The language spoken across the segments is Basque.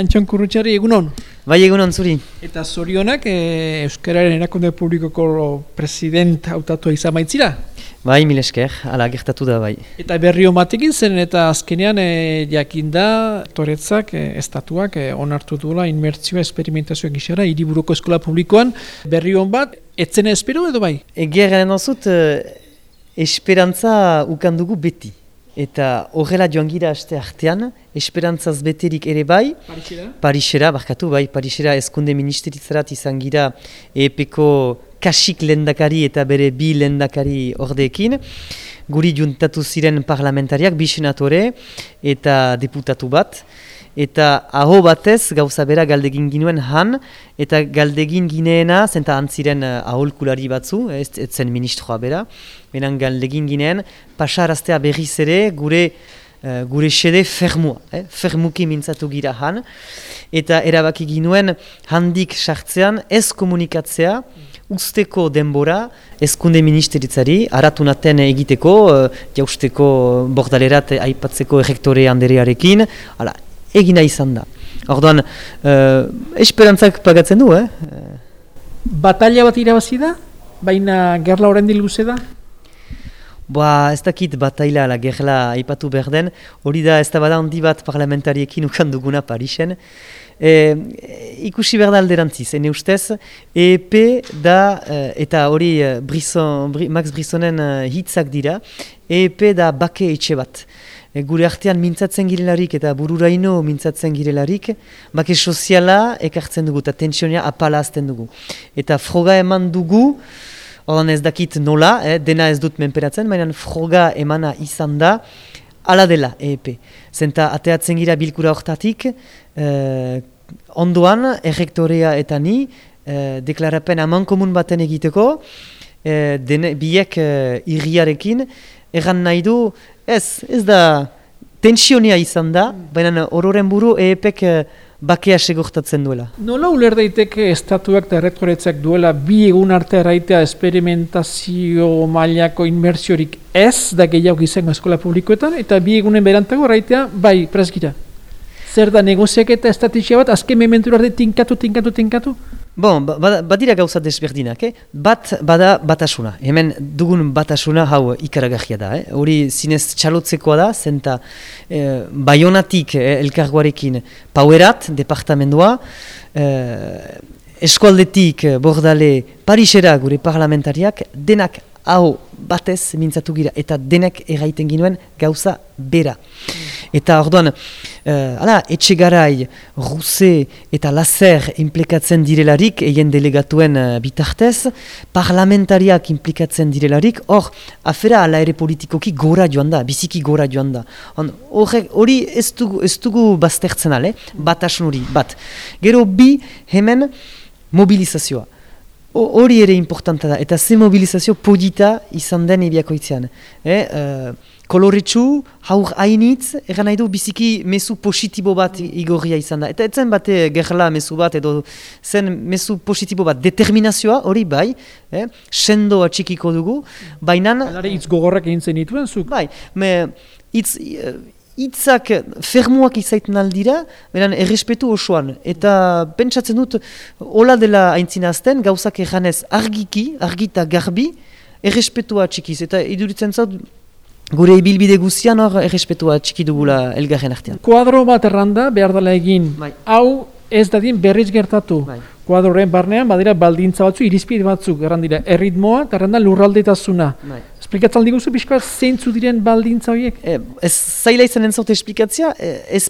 Antxon Kurrutxari egunon. Bai egunon zuri. Eta zorionak e, Euskararen erakunde publikoko president hautatu izan baitzira. Bai, mil esker, ala gertatu da bai. Eta berri hon batekin zen eta azkenean e, jakinda toretzak, e, estatuak e, onartu duela inmertzioa esperimentazioa gixara hiriburuko eskola publikoan. Berri hon bat, etzen espero edo bai? Egia garen dozut, esperantza ukandugu beti. Eta horrela joan gira aste artean, esperantzaz beterik ere bai. Parixera? Parixera, barkatu bai, Parixera eskunde ministeritzarat izan gira EPeko kasik lendakari eta bere bi lendakari ordeekin. Guri juntatu ziren parlamentariak, bi senatore eta deputatu bat eta aho batez gauza bera galdegin ginuen han, eta galdegin gineena, zenta antziren uh, aholkulari batzu, ez, ez zen ministroa bera, benen galdegin gineen, pasaraztea berriz ere gure uh, gure xede fermua, eh? fermuki mintzatu gira han, eta erabaki ginuen handik sartzean ez komunikatzea, usteko denbora, ezkunde ministeritzari, aratunaten egiteko, uh, jausteko bordalerat aipatzeko ejektore handerearekin, egina izan da. Orduan, uh, esperantzak pagatzen du, eh? Batalia bat irabazi da? Baina gerla horren luze da? Boa, ez dakit bataila la gerla aipatu behar den, hori da ez da bada handi bat parlamentariekin ukan duguna Parisen. E, ikusi behar da alderantziz, ene ustez, EP da, eta hori Brisson, Max Brissonen hitzak dira, EP da bake etxe bat. E, gure artean mintzatzen girelarik eta bururaino mintzatzen girelarik, bake soziala ekartzen dugu eta tensionia apala azten dugu. Eta froga eman dugu, Ordan ez dakit nola, eh, dena ez dut menperatzen, baina froga emana izan da, ala dela EEP. Zenta ateatzen gira bilkura hortatik, eh, ondoan, errektorea eta ni, eh, deklarapen aman komun baten egiteko, eh, dene, biek eh, irriarekin, erran nahi du, Ez, ez da tensionia izan da, baina ororen buru EEPek eh, bakea segurtatzen duela. Nola uler daiteke estatuak eta errektoretzak duela bi egun arte erraitea esperimentazio mailako inmersiorik ez da gehiago izango eskola publikoetan, eta bi egunen berantago erraitea bai presgira. Zer da negoziak eta estatizia bat, azken mementura arte tinkatu, tinkatu, tinkatu? Bon, ba, ba, badira gauza desberdinak, eh? bat bada batasuna. Hemen dugun batasuna hau ikaragarria da. Eh? Hori zinez txalotzekoa da, zenta eh, baionatik eh, elkarguarekin pauerat, departamendua, eh, eskualdetik bordale Parisera gure parlamentariak, denak hau batez mintzatu gira, eta denak erraiten ginuen gauza bera. Eta orduan, uh, ala, etxe garai, ruse eta lazer implikatzen direlarik, egin delegatuen uh, bitartez, parlamentariak implikatzen direlarik, hor, afera ala ere politikoki gora joan da, biziki gora joan da. Hori ez ez dugu baztertzen ale, bat asun hori, bat. Gero bi, hemen, mobilizazioa. Hori ere importanta da, eta ze mobilizazio podita izan den ebiakoitzean. Eh, uh, koloretsu, haur hainitz, egan nahi du biziki mesu positibo bat igorria izan da. Eta etzen bate gerla mesu bat edo zen mesu positibo bat determinazioa hori bai, eh? sendo atxikiko dugu, baina... Alare hitz gogorrak egin zen dituen zuk? Bai, me hitz... Itzak fermuak izaiten aldira, beran errespetu osoan. Eta pentsatzen dut, hola dela haintzinazten, gauzak eganez argiki, argita garbi, errespetua txikiz. Eta iduritzen zaut, Gure ibilbide guztian hor errespetua txiki dugula elgarren artean. Kuadro bat erranda behar dela egin. Bai. Hau ez dadin berriz gertatu. Bai. Kuadroren barnean badira baldintza batzu, irizpide batzuk errandira. Erritmoa eta erranda lurraldetasuna. Bai. Esplikatzen diguzu pixkoa zeintzu diren baldintza horiek? E, ez zaila izan entzaute esplikatzia, e, ez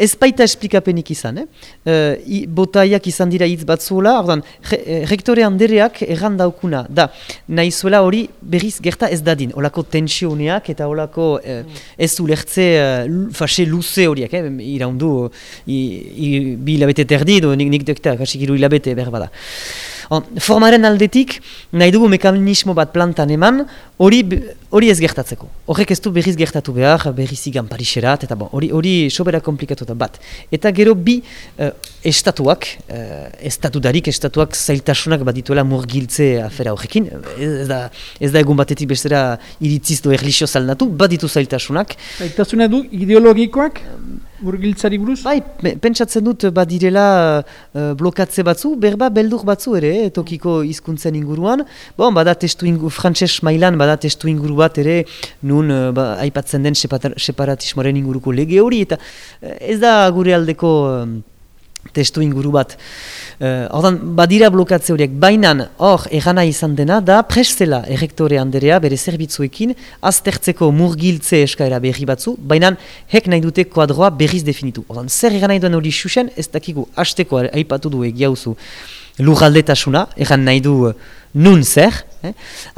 ez baita esplikapenik izan, eh? Uh, botaiak izan dira hitz bat zuela, ordan, eh, rektore handereak erran daukuna, da, nahi zuela hori berriz gerta ez dadin, olako tensioneak eta olako uh, ez ulertze uh, fase luze horiek, eh? iraundu, i, i, bi hilabete terdi, nik, nik dekta, kasik iru hilabete berbada. On, formaren aldetik, nahi dugu mekanismo bat plantan eman, hori hori ez gertatzeko. Horrek ez du berriz gertatu behar, berriz igan parixerat, eta hori, hori sobera komplikatuta bat. Eta gero bi uh, estatuak, uh, estatudarik, estatuak zailtasunak bat dituela murgiltze afera horrekin, ez da, ez da egun batetik bestera iritziz do erlixio zaldatu, bat ditu zailtasunak. Zailtasuna du ideologikoak? Murgiltzari buruz? Bai, pentsatzen dut badirela uh, blokatze batzu, berba beldur batzu ere, eh, tokiko hizkuntzen inguruan. Bon, bada testu ingu, frantses mailan, bada testu inguru bat ere, nun uh, ba, aipatzen den separatismoaren inguruko lege hori, eta ez da gure aldeko testu inguru bat. Uh, badira blokatze horiek, bainan hor egana izan dena, da prestela errektore handerea bere zerbitzuekin, aztertzeko murgiltze eskaera berri batzu, bainan hek nahi dute kuadroa berriz definitu. Ordan, zer egana duen hori xuxen, ez dakigu hasteko aipatu du egiauzu lujaldetasuna, egan nahi du uh, nun zer, eh?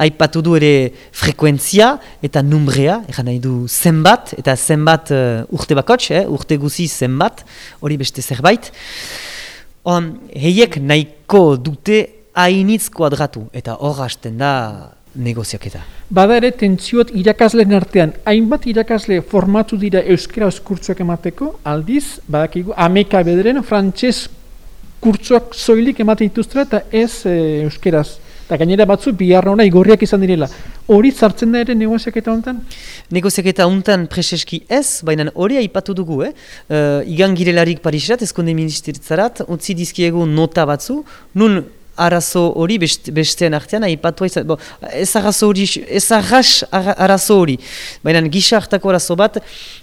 aipatu du ere frekuentzia eta numbrea, egan nahi du zenbat, eta zenbat uh, urte bakots, eh? urte guzi zenbat, hori beste zerbait. On, heiek nahiko dute hainitz kuadratu, eta hor hasten da negoziaketa. Bada ere, tentziot irakasleen artean, hainbat irakasle formatu dira euskera eskurtzuak emateko, aldiz, badakigu, ameka bederen, frantses kurtzuak zoilik ematen dituztera eta ez e, euskeraz. Eta gainera batzu, bihar hona igorriak izan direla. Hori zartzen da ere negoziaketa honetan? Negoziaketa honetan preseski ez, baina hori aipatu dugu, eh? Uh, igan girelarik Pariserat, ezkonde ministeritzarat, utzi dizkiegu nota batzu, nun arazo hori best, bestean artean aipatu izan, bo, ez arazo hori, ez arras arazo hori. Baina gisa hartako arazo bat,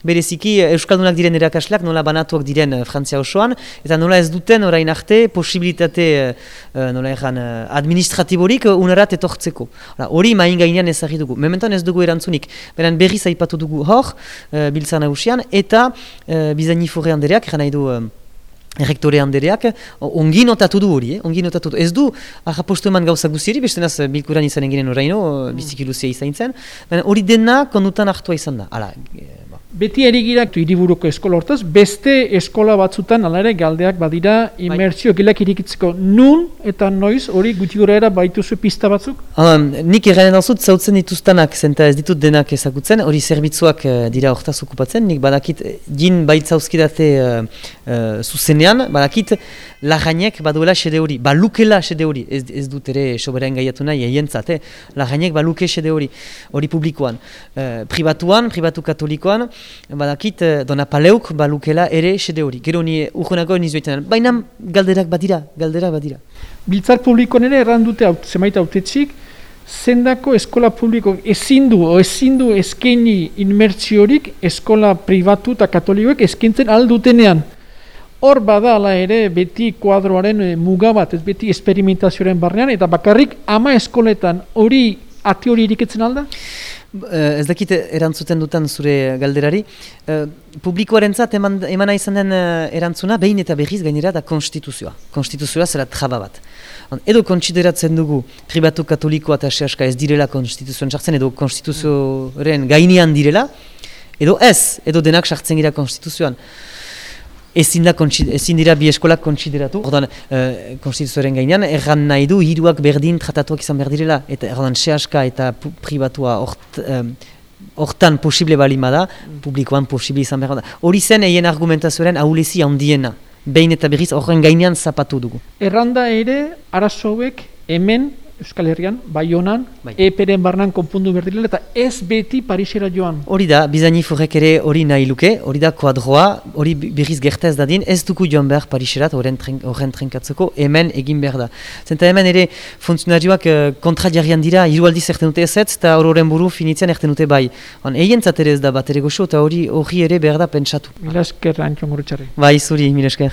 bereziki Euskaldunak diren erakasleak nola banatuak diren uh, Frantzia osoan, eta nola ez duten orain arte posibilitate uh, nola erran uh, administratiborik unarat etortzeko. Hori main gainean ezagri dugu. Mementan ez dugu erantzunik. Baina berriz aipatu dugu hor, uh, biltzan hausian, eta bizaini furre handereak, nahi du... Errektore handereak, ongi notatu du hori, eh? ongi notatu du. Ez du, ahapostu eman gauza guztieri, beste naz bilkuran izan eginen oraino, mm. biziki luzia izan zen. Hori dena konutan hartua izan da. Hala, Beti erigirak hiriburuko eskola hortaz, beste eskola batzutan ere galdeak badira bai. imersio gilak irikitzeko nun eta noiz hori guti gura era baituzu pista batzuk? Um, nik erranen dazut zautzen dituztanak zenta ez ditut denak ezagutzen, hori zerbitzuak uh, dira hortaz okupatzen, nik badakit jin baitzauzkidate uh, uh, zuzenean, badakit lagainek baduela sede hori, balukela sede hori, ez, ez dut ere soberain gaiatu nahi, eientzat, eh? lagainek baluke sede hori, hori publikoan. Uh, pribatuan, pribatu katolikoan, badakit uh, dona paleuk balukela ere sede hori. Gero ni urgunako nizuetan, baina galderak badira, galderak badira. Biltzar publikoan ere errandute aut, zemait autetxik, zendako eskola publiko ezin du, o ezin du eskeni inmertziorik eskola pribatu eta katolikoek eskintzen aldutenean. Hor bada ala ere beti kuadroaren e, muga bat, ez beti esperimentazioaren barnean, eta bakarrik ama eskoletan hori ati hori iriketzen alda? Uh, ez dakit erantzuten dutan zure galderari. Uh, publikoaren zat eman, emana izan den erantzuna, behin eta behiz gainera da konstituzioa. Konstituzioa zera traba bat. edo konsideratzen dugu pribatu katolikoa eta sehaska ez direla konstituzioan sartzen, edo konstituzioaren gainean direla, edo ez, edo denak sartzen gira konstituzioan ezin, da, ezin dira bi eskolak kontsideratu. Ordan, e, konstituzioaren gainean, erran nahi du, hiruak berdin tratatuak izan behar direla, eta erran sehaska eta pribatua hortan posible balima da, publikoan posible izan behar da. Hori zen, eien argumentazioaren ahulezi handiena, behin eta berriz horren gainean zapatu dugu. Erranda ere, arazoek hemen Euskal Herrian, Baionan, bai. eperen barnan konpundu berdilela eta ez beti Parisera joan. Hori da, bizaini furrek ere hori nahi luke, hori da kuadroa, hori berriz gerta ez dadin, ez duku joan behar Pariserat horren trenkatzeko, hemen egin behar da. Zenta hemen ere funtzionarioak uh, kontra jarrian dira, hiru aldiz erten dute ez ez, eta horren buru finitzean erten dute bai. Han, egin ez da bat ere goxo, eta hori hori ere behar da pentsatu. Mila esker, Antxon Bai, zuri, mila esker.